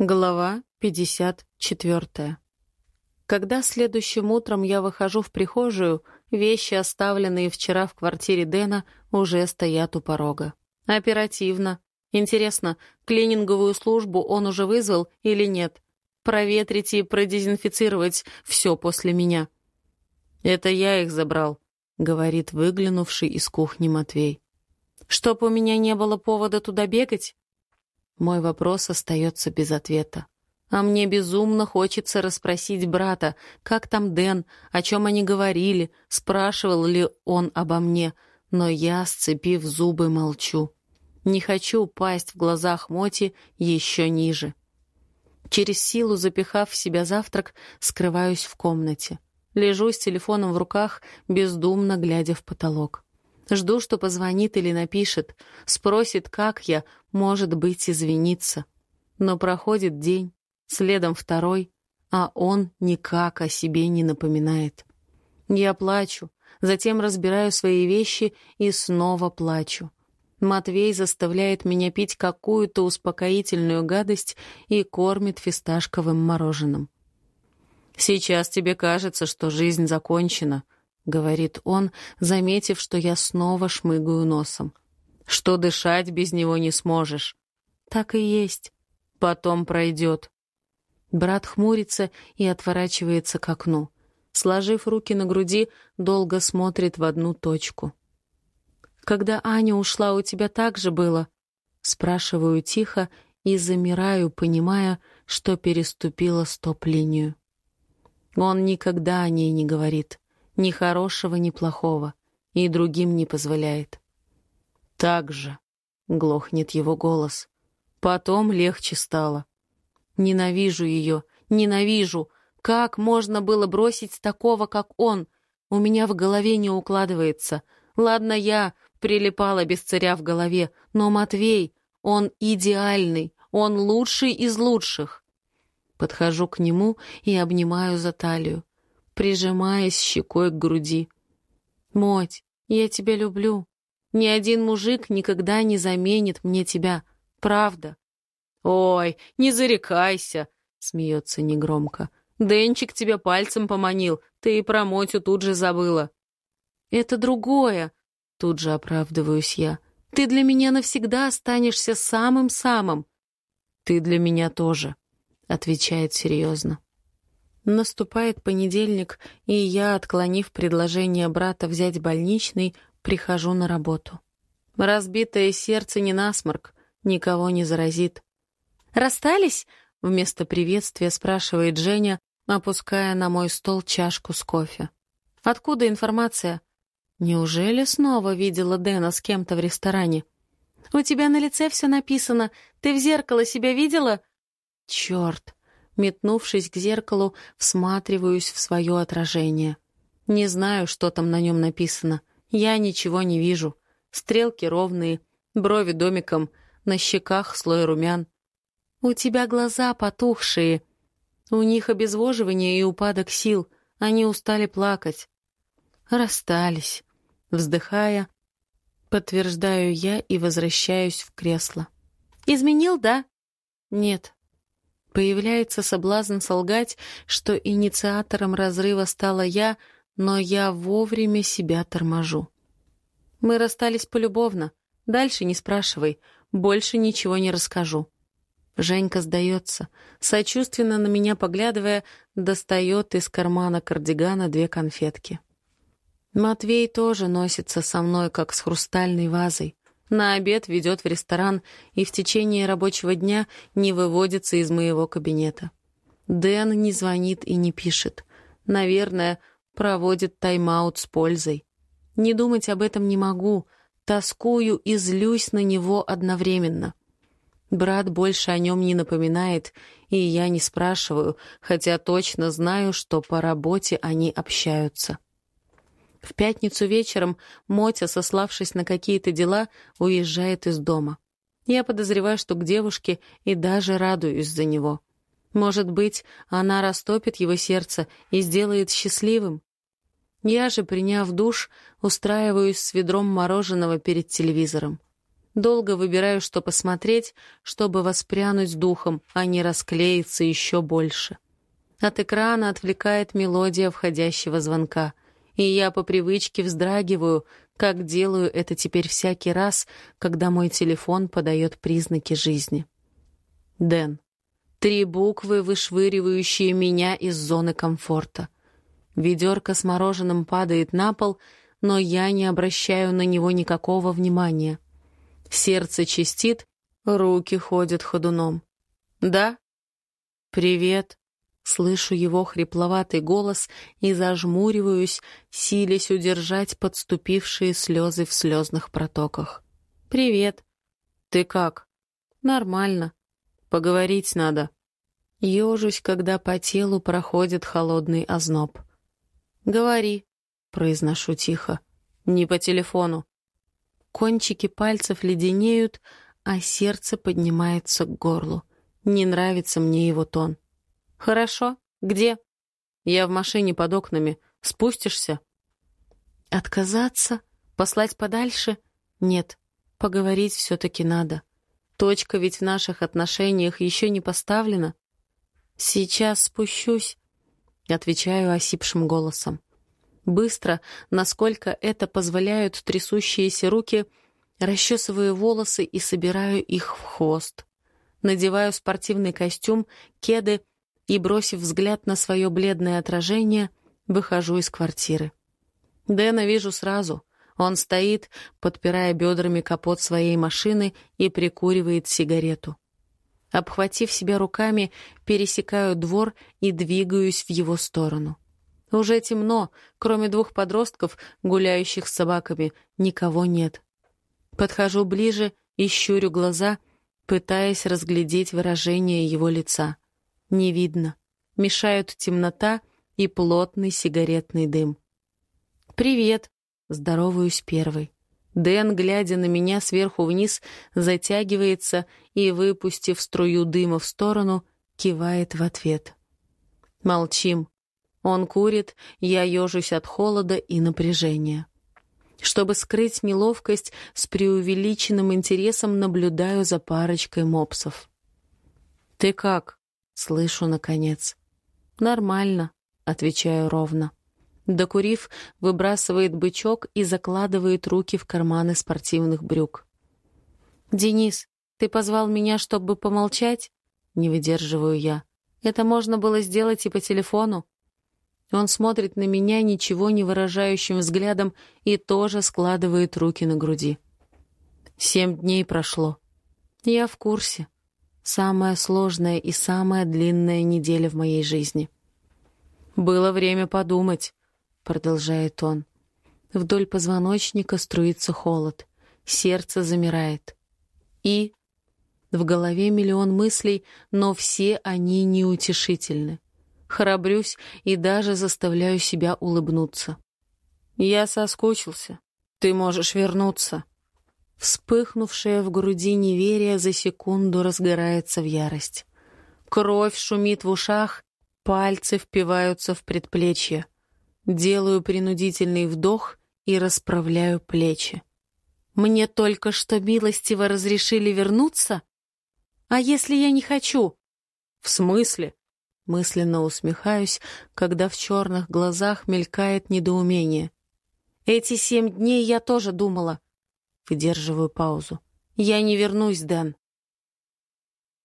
Глава 54. Когда следующим утром я выхожу в прихожую, вещи, оставленные вчера в квартире Дэна, уже стоят у порога. Оперативно. Интересно, клининговую службу он уже вызвал или нет? Проветрить и продезинфицировать все после меня. «Это я их забрал», — говорит выглянувший из кухни Матвей. «Чтоб у меня не было повода туда бегать?» Мой вопрос остается без ответа. А мне безумно хочется расспросить брата, как там Дэн, о чем они говорили, спрашивал ли он обо мне, но я, сцепив зубы, молчу. Не хочу упасть в глазах Моти еще ниже. Через силу, запихав в себя завтрак, скрываюсь в комнате. Лежу с телефоном в руках, бездумно глядя в потолок. Жду, что позвонит или напишет, спросит, как я, может быть, извиниться. Но проходит день, следом второй, а он никак о себе не напоминает. Я плачу, затем разбираю свои вещи и снова плачу. Матвей заставляет меня пить какую-то успокоительную гадость и кормит фисташковым мороженым. «Сейчас тебе кажется, что жизнь закончена», говорит он, заметив, что я снова шмыгаю носом. Что дышать без него не сможешь. Так и есть. Потом пройдет. Брат хмурится и отворачивается к окну. Сложив руки на груди, долго смотрит в одну точку. «Когда Аня ушла, у тебя так же было?» Спрашиваю тихо и замираю, понимая, что переступила стоп-линию. Он никогда о ней не говорит. Ни хорошего, ни плохого. И другим не позволяет. «Так же», — глохнет его голос. Потом легче стало. Ненавижу ее, ненавижу. Как можно было бросить такого, как он? У меня в голове не укладывается. Ладно, я прилипала без царя в голове, но Матвей, он идеальный, он лучший из лучших. Подхожу к нему и обнимаю за талию прижимаясь щекой к груди. «Моть, я тебя люблю. Ни один мужик никогда не заменит мне тебя. Правда». «Ой, не зарекайся», — смеется негромко. «Денчик тебя пальцем поманил, ты и про Мотю тут же забыла». «Это другое», — тут же оправдываюсь я. «Ты для меня навсегда останешься самым-самым». «Ты для меня тоже», — отвечает серьезно. Наступает понедельник, и я, отклонив предложение брата взять больничный, прихожу на работу. Разбитое сердце не насморк, никого не заразит. «Расстались?» — вместо приветствия спрашивает Женя, опуская на мой стол чашку с кофе. «Откуда информация?» «Неужели снова видела Дэна с кем-то в ресторане?» «У тебя на лице все написано. Ты в зеркало себя видела?» «Черт! Метнувшись к зеркалу, всматриваюсь в свое отражение. Не знаю, что там на нем написано. Я ничего не вижу. Стрелки ровные, брови домиком, на щеках слой румян. «У тебя глаза потухшие. У них обезвоживание и упадок сил. Они устали плакать». «Расстались». Вздыхая, подтверждаю я и возвращаюсь в кресло. «Изменил, да?» «Нет, Появляется соблазн солгать, что инициатором разрыва стала я, но я вовремя себя торможу. Мы расстались полюбовно. Дальше не спрашивай, больше ничего не расскажу. Женька сдается, сочувственно на меня поглядывая, достает из кармана кардигана две конфетки. Матвей тоже носится со мной, как с хрустальной вазой. На обед ведет в ресторан и в течение рабочего дня не выводится из моего кабинета. Дэн не звонит и не пишет. Наверное, проводит тайм-аут с пользой. Не думать об этом не могу. Тоскую и злюсь на него одновременно. Брат больше о нем не напоминает, и я не спрашиваю, хотя точно знаю, что по работе они общаются. В пятницу вечером Мотя, сославшись на какие-то дела, уезжает из дома. Я подозреваю, что к девушке и даже радуюсь за него. Может быть, она растопит его сердце и сделает счастливым? Я же, приняв душ, устраиваюсь с ведром мороженого перед телевизором. Долго выбираю, что посмотреть, чтобы воспрянуть духом, а не расклеиться еще больше. От экрана отвлекает мелодия входящего звонка, и я по привычке вздрагиваю, как делаю это теперь всякий раз, когда мой телефон подает признаки жизни. Дэн. Три буквы, вышвыривающие меня из зоны комфорта. Ведерко с мороженым падает на пол, но я не обращаю на него никакого внимания. Сердце чистит, руки ходят ходуном. «Да?» «Привет», Слышу его хрипловатый голос и зажмуриваюсь, силясь удержать подступившие слезы в слезных протоках. «Привет». «Ты как?» «Нормально. Поговорить надо». Ёжусь, когда по телу проходит холодный озноб. «Говори», — произношу тихо. «Не по телефону». Кончики пальцев леденеют, а сердце поднимается к горлу. Не нравится мне его тон. «Хорошо. Где?» «Я в машине под окнами. Спустишься?» «Отказаться? Послать подальше? Нет. Поговорить все-таки надо. Точка ведь в наших отношениях еще не поставлена. Сейчас спущусь», — отвечаю осипшим голосом. Быстро, насколько это позволяют трясущиеся руки, расчесываю волосы и собираю их в хвост. Надеваю спортивный костюм, кеды — и, бросив взгляд на свое бледное отражение, выхожу из квартиры. Дэна вижу сразу. Он стоит, подпирая бедрами капот своей машины и прикуривает сигарету. Обхватив себя руками, пересекаю двор и двигаюсь в его сторону. Уже темно, кроме двух подростков, гуляющих с собаками, никого нет. Подхожу ближе и щурю глаза, пытаясь разглядеть выражение его лица — не видно. Мешают темнота и плотный сигаретный дым. «Привет!» — здороваюсь первой. Дэн, глядя на меня сверху вниз, затягивается и, выпустив струю дыма в сторону, кивает в ответ. Молчим. Он курит, я ежусь от холода и напряжения. Чтобы скрыть неловкость, с преувеличенным интересом наблюдаю за парочкой мопсов. «Ты как?» Слышу, наконец. «Нормально», — отвечаю ровно. Докурив, выбрасывает бычок и закладывает руки в карманы спортивных брюк. «Денис, ты позвал меня, чтобы помолчать?» Не выдерживаю я. «Это можно было сделать и по телефону». Он смотрит на меня ничего не выражающим взглядом и тоже складывает руки на груди. Семь дней прошло. Я в курсе. Самая сложная и самая длинная неделя в моей жизни. «Было время подумать», — продолжает он. Вдоль позвоночника струится холод, сердце замирает. И в голове миллион мыслей, но все они неутешительны. Храбрюсь и даже заставляю себя улыбнуться. «Я соскучился. Ты можешь вернуться», Вспыхнувшее в груди неверие за секунду разгорается в ярость. Кровь шумит в ушах, пальцы впиваются в предплечье. Делаю принудительный вдох и расправляю плечи. Мне только что милостиво разрешили вернуться? А если я не хочу? В смысле? Мысленно усмехаюсь, когда в черных глазах мелькает недоумение. Эти семь дней я тоже думала — Выдерживаю паузу. «Я не вернусь, Дэн.